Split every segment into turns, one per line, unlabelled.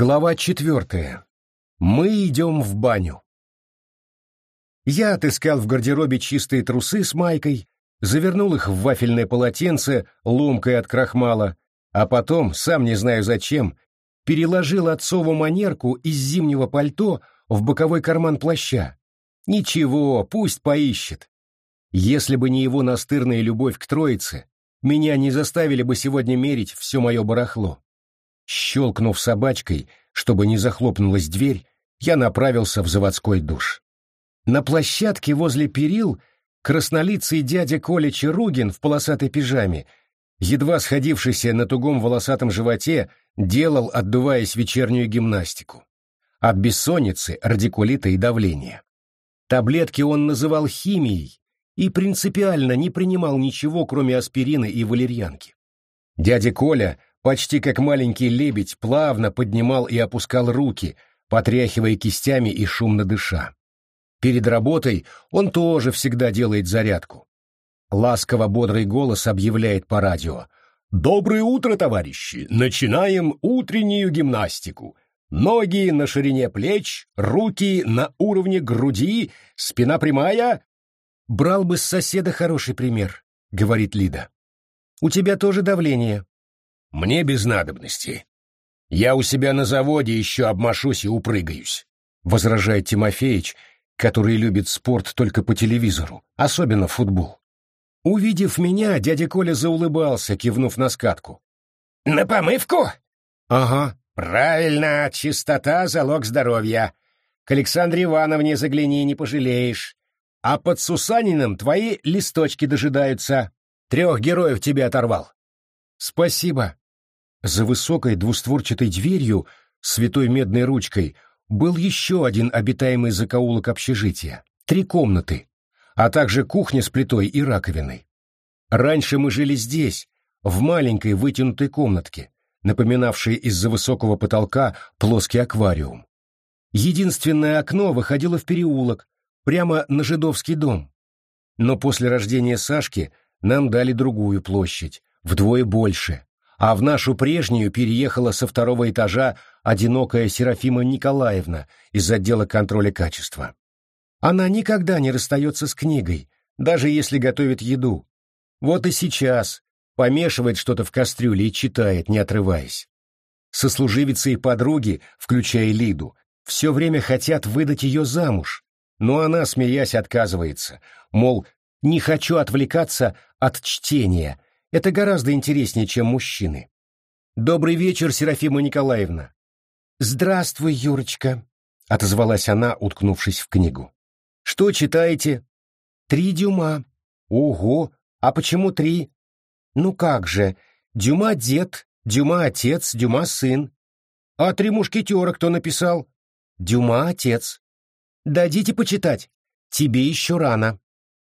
Глава четвертая. Мы идем в баню. Я отыскал в гардеробе чистые трусы с майкой, завернул их в вафельное полотенце, ломкой от крахмала, а потом, сам не знаю зачем, переложил отцову манерку из зимнего пальто в боковой карман плаща. Ничего, пусть поищет. Если бы не его настырная любовь к троице, меня не заставили бы сегодня мерить все мое барахло. Щелкнув собачкой, чтобы не захлопнулась дверь, я направился в заводской душ. На площадке возле перил краснолицый дядя Коля Чаругин в полосатой пижаме, едва сходившийся на тугом волосатом животе, делал, отдуваясь вечернюю гимнастику. От бессонницы, радикулита и давления. Таблетки он называл химией и принципиально не принимал ничего, кроме аспирина и валерьянки. Дядя Коля — почти как маленький лебедь, плавно поднимал и опускал руки, потряхивая кистями и шумно дыша. Перед работой он тоже всегда делает зарядку. Ласково-бодрый голос объявляет по радио. «Доброе утро, товарищи! Начинаем утреннюю гимнастику. Ноги на ширине плеч, руки на уровне груди, спина прямая». «Брал бы с соседа хороший пример», — говорит Лида. «У тебя тоже давление. Мне без надобности. Я у себя на заводе еще обмашусь и упрыгаюсь, — возражает Тимофеич, который любит спорт только по телевизору, особенно футбол. Увидев меня, дядя Коля заулыбался, кивнув на скатку. «На помывку?» «Ага». «Правильно, чистота — залог здоровья. К Александре Ивановне загляни, не пожалеешь. А под Сусаниным твои листочки дожидаются. Трех героев тебе оторвал». «Спасибо», за высокой двустворчатой дверью, святой медной ручкой, был еще один обитаемый закоулок общежития, три комнаты, а также кухня с плитой и раковиной. Раньше мы жили здесь, в маленькой вытянутой комнатке, напоминавшей из-за высокого потолка плоский аквариум. Единственное окно выходило в переулок, прямо на жидовский дом. Но после рождения Сашки нам дали другую площадь, вдвое больше, а в нашу прежнюю переехала со второго этажа одинокая Серафима Николаевна из отдела контроля качества. Она никогда не расстается с книгой, даже если готовит еду. Вот и сейчас помешивает что-то в кастрюле и читает, не отрываясь. Сослуживицы и подруги, включая Лиду, все время хотят выдать ее замуж, но она, смеясь, отказывается, мол, не хочу отвлекаться от чтения, это гораздо интереснее, чем мужчины. «Добрый вечер, Серафима Николаевна». «Здравствуй, Юрочка», — отозвалась она, уткнувшись в книгу. «Что читаете?» «Три дюма». «Ого! А почему три?» «Ну как же, Дюма дед, Дюма отец, Дюма сын». «А три мушкетера кто написал?» «Дюма отец». «Дадите почитать. Тебе еще рано».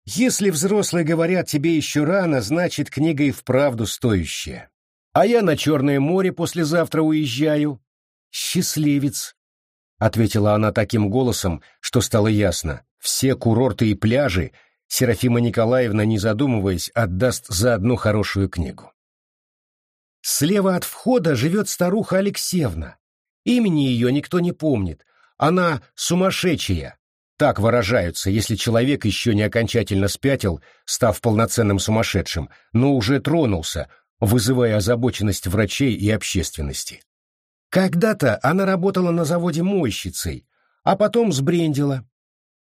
Если взрослые говорят тебе еще рано, значит, книга и вправду стоящая. А я на Черное море послезавтра уезжаю. Счастливец, — ответила она таким голосом, что стало ясно. Все курорты и пляжи Серафима Николаевна, не задумываясь, отдаст за одну хорошую книгу. Слева от входа живет старуха Алексеевна. Имени ее никто не помнит. Она сумасшедшая, так выражаются, если человек еще не окончательно спятил, став полноценным сумасшедшим, но уже тронулся, вызывая озабоченность врачей и общественности. Когда-то она работала на заводе мойщицей, а потом сбрендила.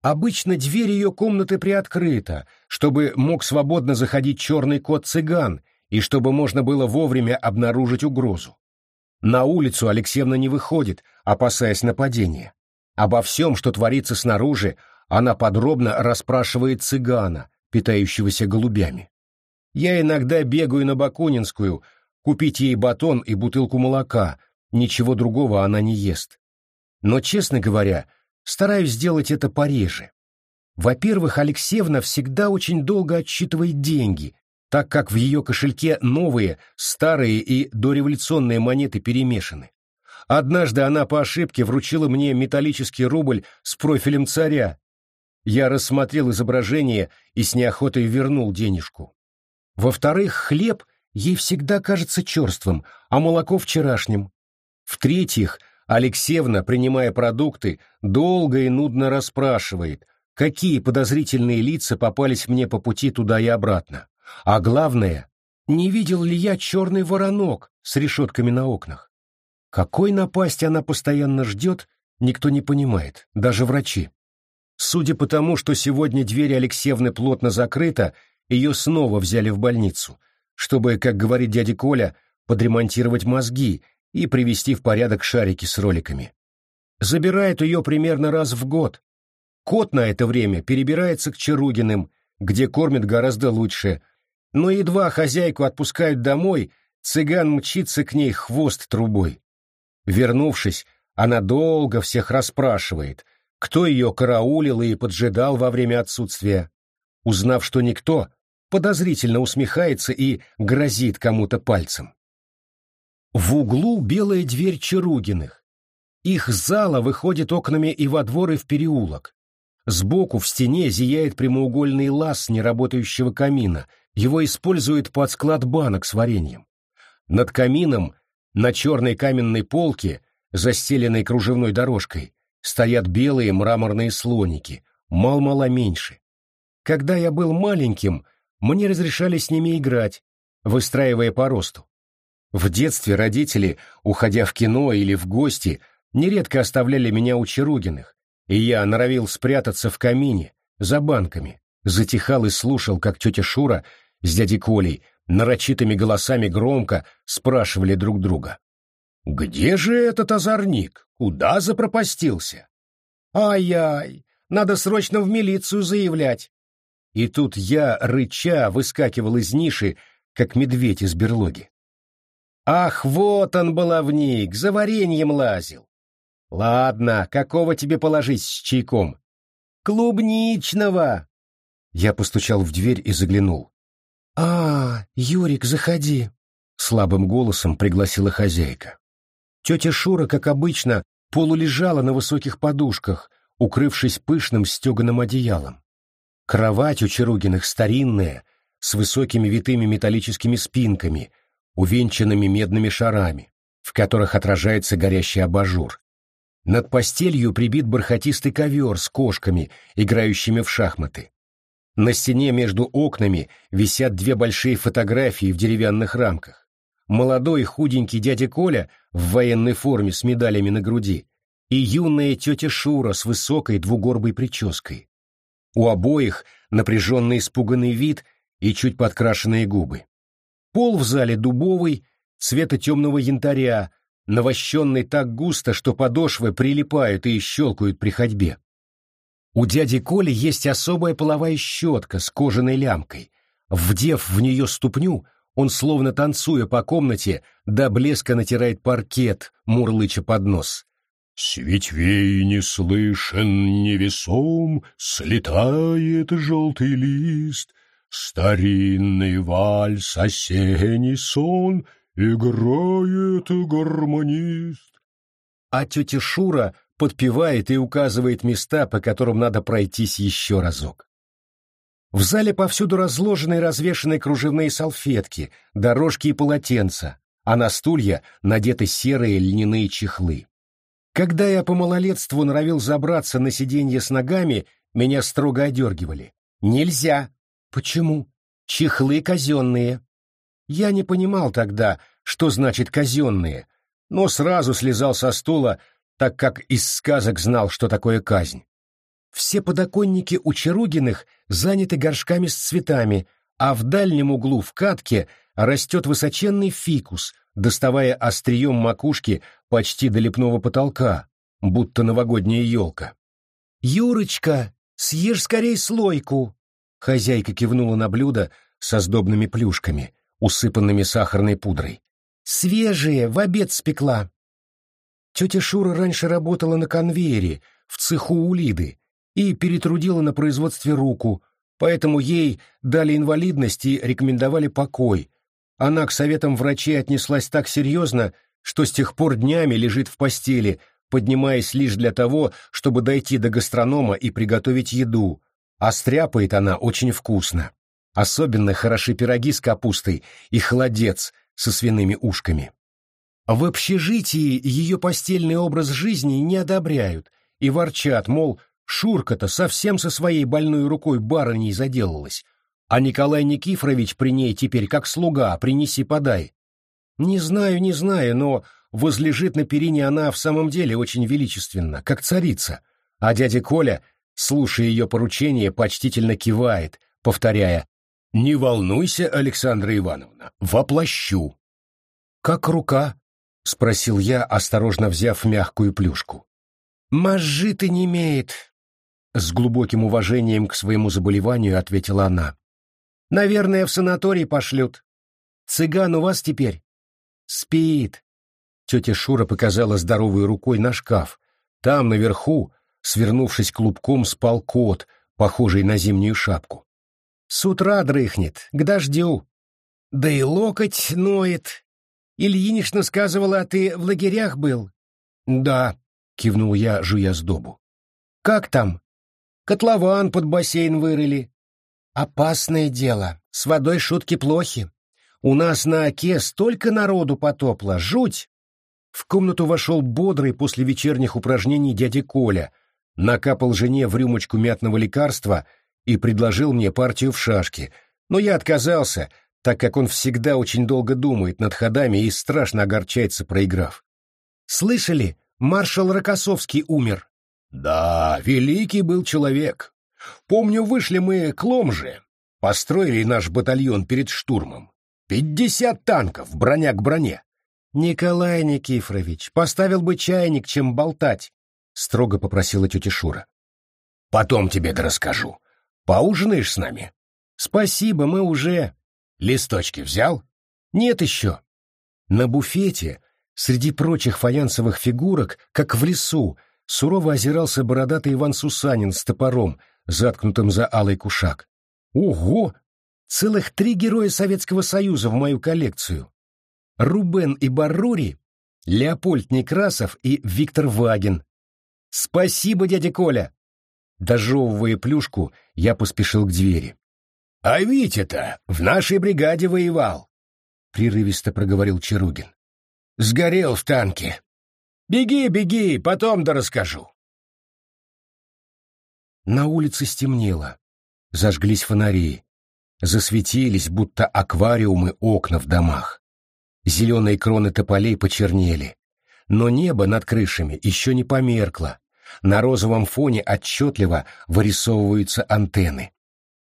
Обычно дверь ее комнаты приоткрыта, чтобы мог свободно заходить черный кот-цыган и чтобы можно было вовремя обнаружить угрозу. На улицу Алексеевна не выходит, опасаясь нападения. Обо всем, что творится снаружи, она подробно расспрашивает цыгана, питающегося голубями. Я иногда бегаю на Бакунинскую, купить ей батон и бутылку молока, ничего другого она не ест. Но, честно говоря, стараюсь сделать это пореже. Во-первых, Алексеевна всегда очень долго отсчитывает деньги, так как в ее кошельке новые, старые и дореволюционные монеты перемешаны. Однажды она по ошибке вручила мне металлический рубль с профилем царя. Я рассмотрел изображение и с неохотой вернул денежку. Во-вторых, хлеб ей всегда кажется черствым, а молоко вчерашним. В-третьих, Алексеевна, принимая продукты, долго и нудно расспрашивает, какие подозрительные лица попались мне по пути туда и обратно. А главное, не видел ли я черный воронок с решетками на окнах. Какой напасти она постоянно ждет, никто не понимает, даже врачи. Судя по тому, что сегодня дверь Алексеевны плотно закрыта, ее снова взяли в больницу, чтобы, как говорит дядя Коля, подремонтировать мозги и привести в порядок шарики с роликами. Забирает ее примерно раз в год. Кот на это время перебирается к Чаругиным, где кормят гораздо лучше, но едва хозяйку отпускают домой, цыган мчится к ней хвост трубой. Вернувшись, она долго всех расспрашивает, кто ее караулил и поджидал во время отсутствия. Узнав, что никто, подозрительно усмехается и грозит кому-то пальцем. В углу белая дверь Чаругиных. Их зала выходит окнами и во двор, и в переулок. Сбоку в стене зияет прямоугольный лаз неработающего камина. Его используют под склад банок с вареньем. Над камином, на черной каменной полке, застеленной кружевной дорожкой, стоят белые мраморные слоники, мал-мало меньше. Когда я был маленьким, мне разрешали с ними играть, выстраивая по росту. В детстве родители, уходя в кино или в гости, нередко оставляли меня у Чаругиных, и я норовил спрятаться в камине, за банками, затихал и слушал, как тетя Шура с дядей Колей нарочитыми голосами громко спрашивали друг друга. «Где же этот озорник? Куда запропастился?» «Ай-яй, надо срочно в милицию заявлять!» И тут я, рыча, выскакивал из ниши, как медведь из берлоги. Ах, вот он, баловник, за вареньем лазил. Ладно, какого тебе положить с чайком? Клубничного. Я постучал в дверь и заглянул. А, Юрик, заходи. Слабым голосом пригласила хозяйка. Тетя Шура, как обычно, полулежала на высоких подушках, укрывшись пышным стеганым одеялом. Кровать у Чаругиных старинная, с высокими витыми металлическими спинками, увенчанными медными шарами, в которых отражается горящий абажур. Над постелью прибит бархатистый ковер с кошками, играющими в шахматы. На стене между окнами висят две большие фотографии в деревянных рамках. Молодой худенький дядя Коля в военной форме с медалями на груди и юная тетя Шура с высокой двугорбой прической. У обоих напряженный испуганный вид и чуть подкрашенные губы. Пол в зале дубовый, цвета темного янтаря, навощенный так густо, что подошвы прилипают и щелкают при ходьбе. У дяди Коли есть особая половая щетка с кожаной лямкой. Вдев в нее ступню, он, словно танцуя по комнате, до блеска натирает паркет, мурлыча под нос. «С ветвей не слышен невесом, слетает желтый лист, Старинный вальс, осенний сон, играет гармонист. А тетя Шура подпевает и указывает места, по которым надо пройтись еще разок. В зале повсюду разложены и развешаны кружевные салфетки, дорожки и полотенца, а на стулья надеты серые льняные чехлы. Когда я по малолетству норовил забраться на сиденье с ногами, меня строго одергивали. «Нельзя! Почему? Чехлы казенные. Я не понимал тогда, что значит казенные, но сразу слезал со стула, так как из сказок знал, что такое казнь. Все подоконники у Чаругиных заняты горшками с цветами, а в дальнем углу в катке растет высоченный фикус, доставая острием макушки почти до лепного потолка, будто новогодняя елка. «Юрочка, съешь скорей слойку!» Хозяйка кивнула на блюдо со сдобными плюшками, усыпанными сахарной пудрой. «Свежие, в обед спекла!» Тетя Шура раньше работала на конвейере, в цеху у Лиды, и перетрудила на производстве руку, поэтому ей дали инвалидность и рекомендовали покой. Она к советам врачей отнеслась так серьезно, что с тех пор днями лежит в постели, поднимаясь лишь для того, чтобы дойти до гастронома и приготовить еду, а стряпает она очень вкусно. Особенно хороши пироги с капустой и холодец со свиными ушками. В общежитии ее постельный образ жизни не одобряют и ворчат, мол, Шурка-то совсем со своей больной рукой барыней заделалась, а Николай Никифорович при ней теперь как слуга, принеси-подай. Не знаю, не знаю, но возлежит на перине она в самом деле очень величественно, как царица, а дядя Коля, слушая ее поручение, почтительно кивает, повторяя «Не волнуйся, Александра Ивановна, воплощу». «Как рука?» — спросил я, осторожно взяв мягкую плюшку. «Мажи-то не имеет», — с глубоким уважением к своему заболеванию ответила она. «Наверное, в санаторий пошлют. Цыган у вас теперь?» «Спит». Тетя Шура показала здоровой рукой на шкаф. Там, наверху, свернувшись клубком, спал кот, похожий на зимнюю шапку. «С утра дрыхнет, к дождю. Да и локоть ноет. Ильинична сказывала, а ты в лагерях был?» «Да», — кивнул я, жуя сдобу. «Как там?» «Котлован под бассейн вырыли». «Опасное дело. С водой шутки плохи. У нас на оке столько народу потопло, жуть!» В комнату вошел бодрый после вечерних упражнений дядя Коля, накапал жене в рюмочку мятного лекарства и предложил мне партию в шашки, но я отказался, так как он всегда очень долго думает над ходами и страшно огорчается, проиграв. «Слышали? Маршал Рокоссовский умер». «Да, великий был человек. Помню, вышли мы к Ломже, построили наш батальон перед штурмом. Пятьдесят танков, броня к броне. Николай Никифорович, поставил бы чайник, чем болтать, — строго попросила тетя Шура. Потом тебе да расскажу. Поужинаешь с нами? Спасибо, мы уже... Листочки взял? Нет еще. На буфете, среди прочих фаянсовых фигурок, как в лесу, сурово озирался бородатый Иван Сусанин с топором, заткнутым за алый кушак. Ого! Целых три героя Советского Союза в мою коллекцию. Рубен и Баррури, Леопольд Некрасов и Виктор Вагин. Спасибо, дядя Коля! Дожевывая плюшку, я поспешил к двери. — А Витя-то в нашей бригаде воевал, — прерывисто проговорил Чаругин. — Сгорел в танке. Беги, беги, потом да расскажу. На улице стемнело. Зажглись фонари. Засветились, будто аквариумы окна в домах. Зеленые кроны тополей почернели. Но небо над крышами еще не померкло. На розовом фоне отчетливо вырисовываются антенны.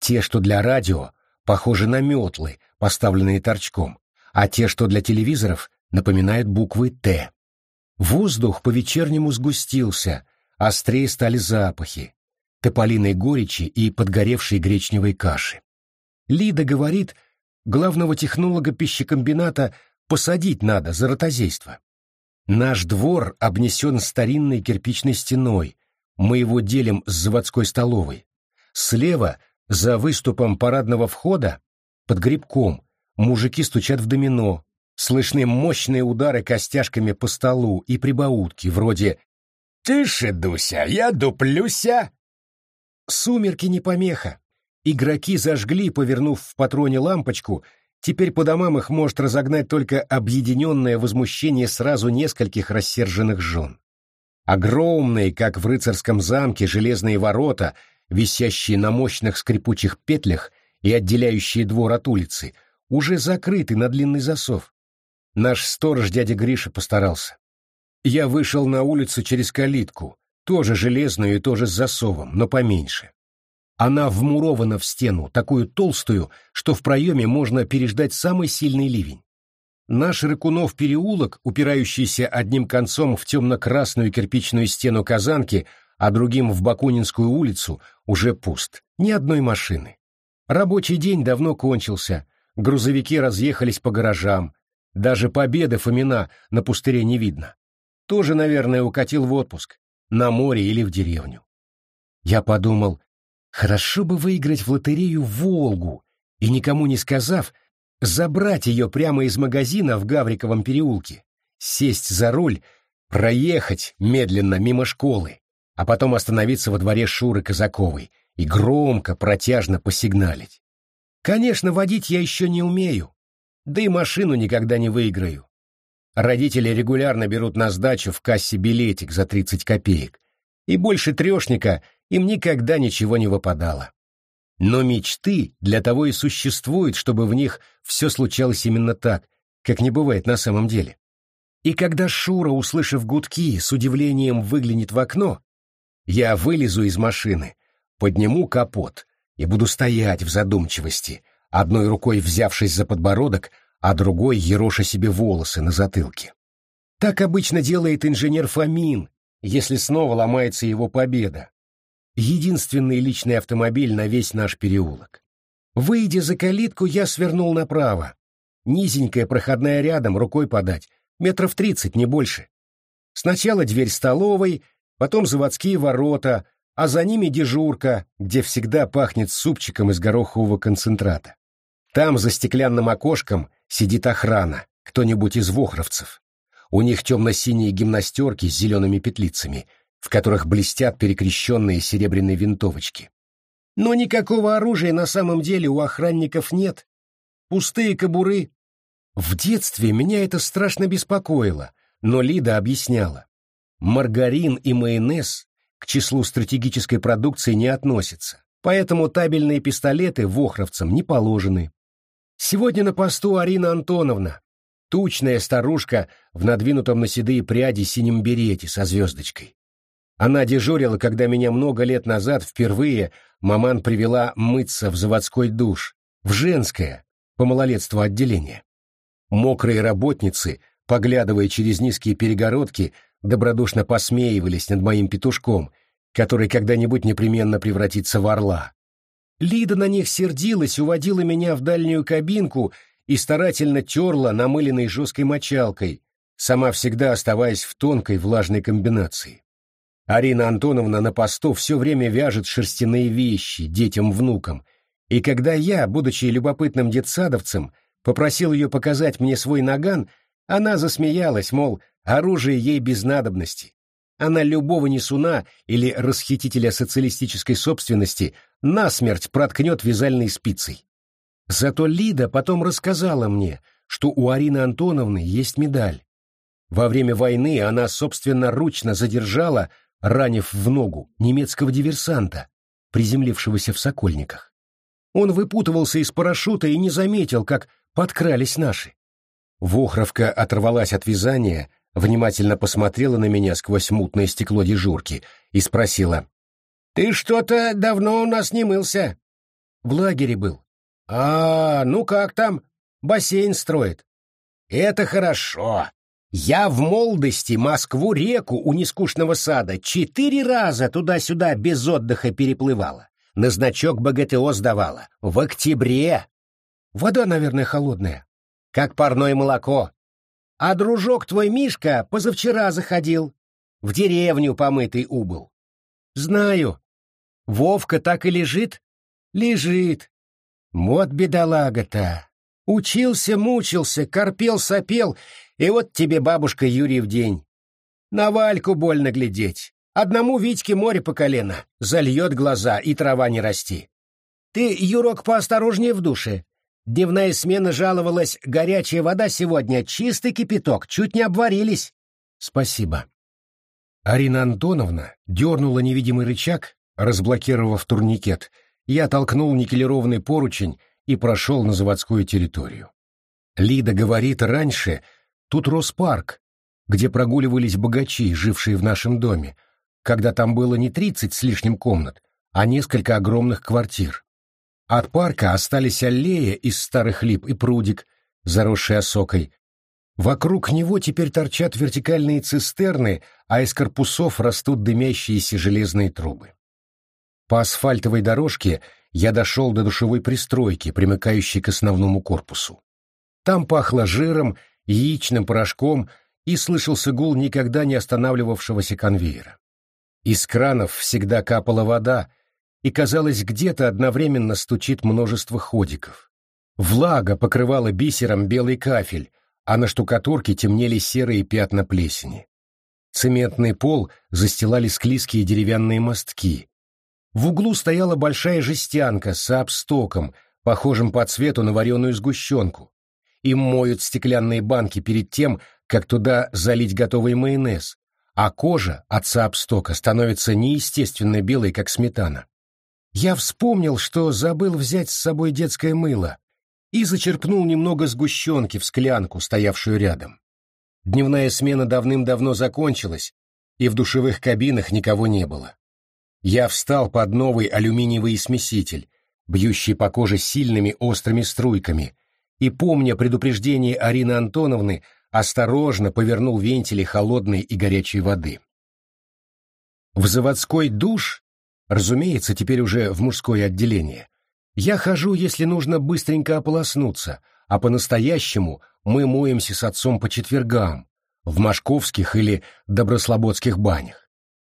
Те, что для радио, похожи на метлы, поставленные торчком, а те, что для телевизоров, напоминают буквы «Т». Воздух по-вечернему сгустился, острее стали запахи, тополиной горечи и подгоревшей гречневой каши. Лида говорит, главного технолога пищекомбината посадить надо за ротозейство. Наш двор обнесен старинной кирпичной стеной, мы его делим с заводской столовой. Слева за выступом парадного входа, под грибком, мужики стучат в домино, слышны мощные удары костяшками по столу и прибаутки, вроде «Тише, Дуся, я дуплюся!» Сумерки не помеха. Игроки зажгли, повернув в патроне лампочку, теперь по домам их может разогнать только объединенное возмущение сразу нескольких рассерженных жен. Огромные, как в рыцарском замке, железные ворота — висящие на мощных скрипучих петлях и отделяющие двор от улицы, уже закрыты на длинный засов. Наш сторож дядя Гриша постарался. Я вышел на улицу через калитку, тоже железную и тоже с засовом, но поменьше. Она вмурована в стену, такую толстую, что в проеме можно переждать самый сильный ливень. Наш Рыкунов переулок, упирающийся одним концом в темно-красную кирпичную стену Казанки, а другим в Бакунинскую улицу, уже пуст. Ни одной машины. Рабочий день давно кончился, грузовики разъехались по гаражам, даже победы Фомина на пустыре не видно. Тоже, наверное, укатил в отпуск, на море или в деревню. Я подумал, хорошо бы выиграть в лотерею «Волгу» и, никому не сказав, забрать ее прямо из магазина в Гавриковом переулке, сесть за руль, проехать медленно мимо школы, а потом остановиться во дворе Шуры Казаковой и громко, протяжно посигналить. Конечно, водить я еще не умею, да и машину никогда не выиграю. Родители регулярно берут на сдачу в кассе билетик за 30 копеек, и больше трешника им никогда ничего не выпадало. Но мечты для того и существуют, чтобы в них все случалось именно так, как не бывает на самом деле. И когда Шура, услышав гудки, с удивлением выглянет в окно, я вылезу из машины, подниму капот и буду стоять в задумчивости, одной рукой взявшись за подбородок, а другой ероша себе волосы на затылке. Так обычно делает инженер Фомин, если снова ломается его победа. Единственный личный автомобиль на весь наш переулок. Выйдя за калитку, я свернул направо. Низенькая проходная рядом, рукой подать, метров тридцать, не больше. Сначала дверь столовой, потом заводские ворота, а за ними дежурка, где всегда пахнет супчиком из горохового концентрата. Там, за стеклянным окошком, сидит охрана, кто-нибудь из вохровцев. У них темно-синие гимнастерки с зелеными петлицами, в которых блестят перекрещенные серебряные винтовочки. Но никакого оружия на самом деле у охранников нет. Пустые кобуры. В детстве меня это страшно беспокоило, но Лида объясняла. Маргарин и майонез к числу стратегической продукции не относятся, поэтому табельные пистолеты вохровцам не положены. Сегодня на посту Арина Антоновна, тучная старушка в надвинутом на седые пряди синем берете со звездочкой. Она дежурила, когда меня много лет назад впервые маман привела мыться в заводской душ, в женское, по малолетству отделение. Мокрые работницы, поглядывая через низкие перегородки, добродушно посмеивались над моим петушком, который когда-нибудь непременно превратится в орла. Лида на них сердилась, уводила меня в дальнюю кабинку и старательно терла намыленной жесткой мочалкой, сама всегда оставаясь в тонкой влажной комбинации. Арина Антоновна на посту все время вяжет шерстяные вещи детям-внукам, и когда я, будучи любопытным детсадовцем, попросил ее показать мне свой наган, она засмеялась, мол, оружие ей без надобности. Она любого несуна или расхитителя социалистической собственности насмерть проткнет вязальной спицей. Зато Лида потом рассказала мне, что у Арины Антоновны есть медаль. Во время войны она собственноручно задержала, ранив в ногу, немецкого диверсанта, приземлившегося в Сокольниках. Он выпутывался из парашюта и не заметил, как подкрались наши. Вохровка оторвалась от вязания, внимательно посмотрела на меня сквозь мутное стекло дежурки и спросила. «Ты что-то давно у нас не мылся?» «В лагере был». «А, ну как там? Бассейн строит». «Это хорошо. Я в молодости Москву-реку у нескучного сада четыре раза туда-сюда без отдыха переплывала. На значок БГТО сдавала. В октябре. Вода, наверное, холодная. Как парное молоко. А дружок твой Мишка позавчера заходил. В деревню помытый убыл. Знаю. Вовка так и лежит? Лежит. Вот бедолага-то. Учился, мучился, корпел, сопел, и вот тебе бабушка Юрий в день. На Вальку больно глядеть. Одному Витьке море по колено, зальет глаза, и трава не расти. Ты, Юрок, поосторожнее в душе. Дневная смена жаловалась, горячая вода сегодня, чистый кипяток, чуть не обварились. Спасибо. Арина Антоновна дернула невидимый рычаг, разблокировав турникет. Я толкнул никелированный поручень и прошел на заводскую территорию. Лида говорит, раньше тут рос парк, где прогуливались богачи, жившие в нашем доме, когда там было не тридцать с лишним комнат, а несколько огромных квартир. От парка остались аллея из старых лип и прудик, заросший осокой. Вокруг него теперь торчат вертикальные цистерны, а из корпусов растут дымящиеся железные трубы. По асфальтовой дорожке я дошел до душевой пристройки, примыкающей к основному корпусу. Там пахло жиром, яичным порошком и слышался гул никогда не останавливавшегося конвейера. Из кранов всегда капала вода, и, казалось, где-то одновременно стучит множество ходиков. Влага покрывала бисером белый кафель, а на штукатурке темнели серые пятна плесени. Цементный пол застилали склизкие деревянные мостки. В углу стояла большая жестянка с апстоком, похожим по цвету на вареную сгущенку. Им моют стеклянные банки перед тем, как туда залить готовый майонез, а кожа отца обстока становится неестественно белой, как сметана. Я вспомнил, что забыл взять с собой детское мыло, и зачерпнул немного сгущенки в склянку, стоявшую рядом. Дневная смена давным-давно закончилась, и в душевых кабинах никого не было. Я встал под новый алюминиевый смеситель, бьющий по коже сильными острыми струйками, и, помня предупреждение Арины Антоновны, осторожно повернул вентили холодной и горячей воды. В заводской душ, разумеется, теперь уже в мужское отделение, я хожу, если нужно быстренько ополоснуться, а по-настоящему мы моемся с отцом по четвергам, в московских или доброслободских банях.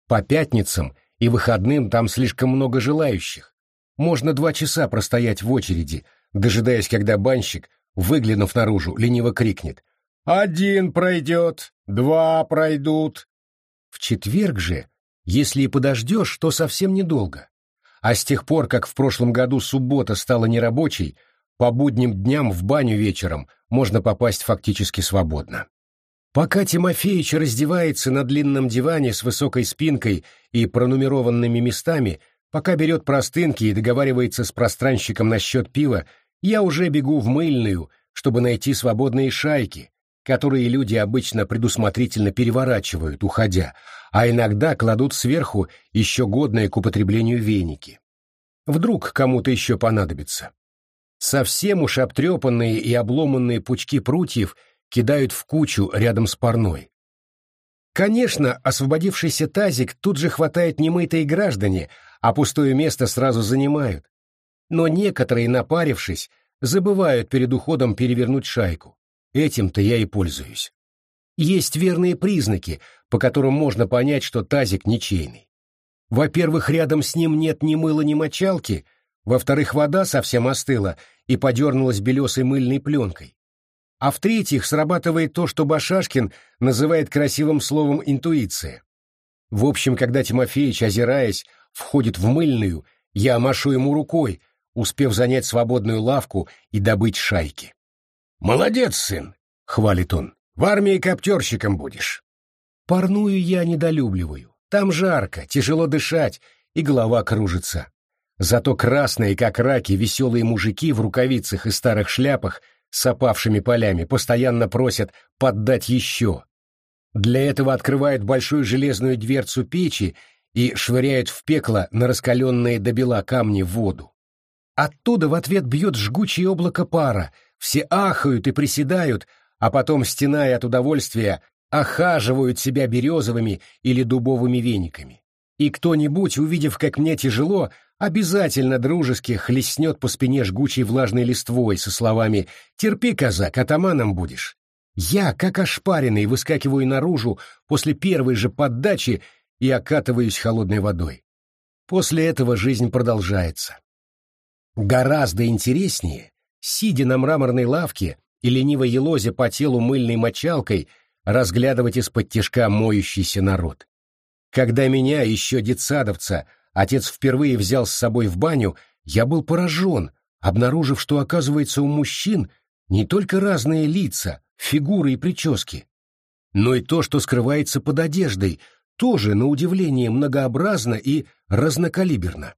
По пятницам и выходным там слишком много желающих. Можно два часа простоять в очереди, дожидаясь, когда банщик, выглянув наружу, лениво крикнет один пройдет, два пройдут. В четверг же, если и подождешь, то совсем недолго. А с тех пор, как в прошлом году суббота стала нерабочей, по будним дням в баню вечером можно попасть фактически свободно. Пока Тимофеич раздевается на длинном диване с высокой спинкой и пронумерованными местами, пока берет простынки и договаривается с пространщиком насчет пива, я уже бегу в мыльную, чтобы найти свободные шайки, которые люди обычно предусмотрительно переворачивают, уходя, а иногда кладут сверху еще годные к употреблению веники. Вдруг кому-то еще понадобится. Совсем уж обтрепанные и обломанные пучки прутьев кидают в кучу рядом с парной. Конечно, освободившийся тазик тут же хватает немытые граждане, а пустое место сразу занимают. Но некоторые, напарившись, забывают перед уходом перевернуть шайку. Этим-то я и пользуюсь. Есть верные признаки, по которым можно понять, что тазик ничейный. Во-первых, рядом с ним нет ни мыла, ни мочалки, во-вторых, вода совсем остыла и подернулась белесой мыльной пленкой. А в-третьих, срабатывает то, что Башашкин называет красивым словом «интуиция». В общем, когда Тимофеич, озираясь, входит в мыльную, я машу ему рукой, успев занять свободную лавку и добыть шайки. «Молодец, сын!» — хвалит он. «В армии коптерщиком будешь». Парную я недолюбливаю. Там жарко, тяжело дышать, и голова кружится. Зато красные, как раки, веселые мужики в рукавицах и старых шляпах с опавшими полями постоянно просят поддать еще. Для этого открывают большую железную дверцу печи и швыряют в пекло на раскаленные до бела камни воду. Оттуда в ответ бьет жгучее облако пара, все ахают и приседают, а потом, стеная от удовольствия, охаживают себя березовыми или дубовыми вениками. И кто-нибудь, увидев, как мне тяжело, обязательно дружески хлестнет по спине жгучей влажной листвой со словами «Терпи, казак, атаманом будешь». Я, как ошпаренный, выскакиваю наружу после первой же поддачи и окатываюсь холодной водой. После этого жизнь продолжается. Гораздо интереснее сидя на мраморной лавке и лениво елозя по телу мыльной мочалкой, разглядывать из-под тишка моющийся народ. Когда меня, еще детсадовца, отец впервые взял с собой в баню, я был поражен, обнаружив, что, оказывается, у мужчин не только разные лица, фигуры и прически, но и то, что скрывается под одеждой, тоже, на удивление, многообразно и разнокалиберно.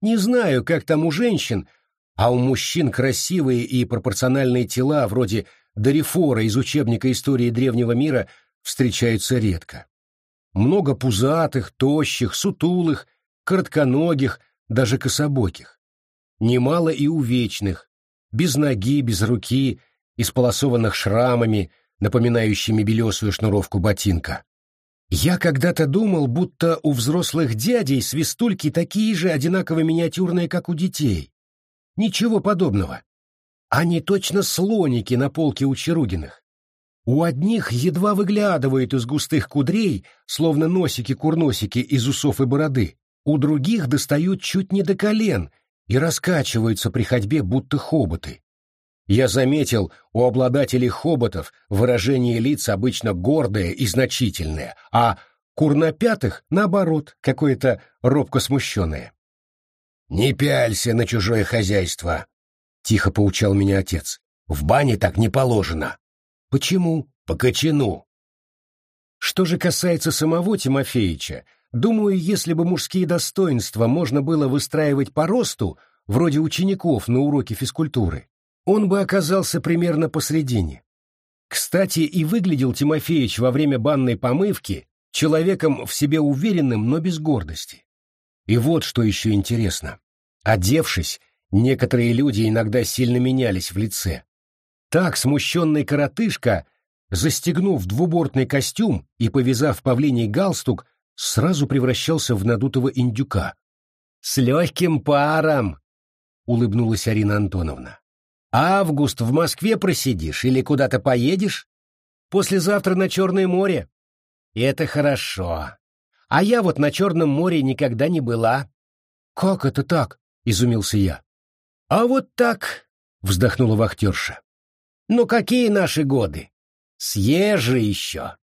Не знаю, как там у женщин, а у мужчин красивые и пропорциональные тела, вроде Дорифора из учебника истории древнего мира, встречаются редко. Много пузатых, тощих, сутулых, коротконогих, даже кособоких. Немало и увечных, без ноги, без руки, исполосованных шрамами, напоминающими белесую шнуровку ботинка. Я когда-то думал, будто у взрослых дядей свистульки такие же одинаково миниатюрные, как у детей. Ничего подобного. Они точно слоники на полке у Чаругиных. У одних едва выглядывают из густых кудрей, словно носики-курносики из усов и бороды, у других достают чуть не до колен и раскачиваются при ходьбе, будто хоботы. Я заметил, у обладателей хоботов выражение лиц обычно гордое и значительное, а курнопятых, наоборот, какое-то робко смущенное. «Не пялься на чужое хозяйство», — тихо поучал меня отец. «В бане так не положено». «Почему?» По кочану. Что же касается самого Тимофеича, думаю, если бы мужские достоинства можно было выстраивать по росту, вроде учеников на уроке физкультуры, он бы оказался примерно посредине. Кстати, и выглядел Тимофеич во время банной помывки человеком в себе уверенным, но без гордости. И вот что еще интересно. Одевшись, некоторые люди иногда сильно менялись в лице. Так смущенный коротышка, застегнув двубортный костюм и повязав павлиний галстук, сразу превращался в надутого индюка. «С легким паром!» — улыбнулась Арина Антоновна. «Август в Москве просидишь или куда-то поедешь? Послезавтра на Черное море. Это хорошо. А я вот на Черном море никогда не была». «Как это так?» — изумился я. «А вот так», — вздохнула вахтерша. «Ну какие наши годы? Съезжи еще!»